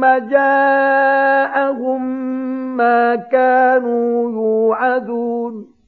ثُمَّ جَاءَهُم مَّا كَانُوا يُوعَدُونَ.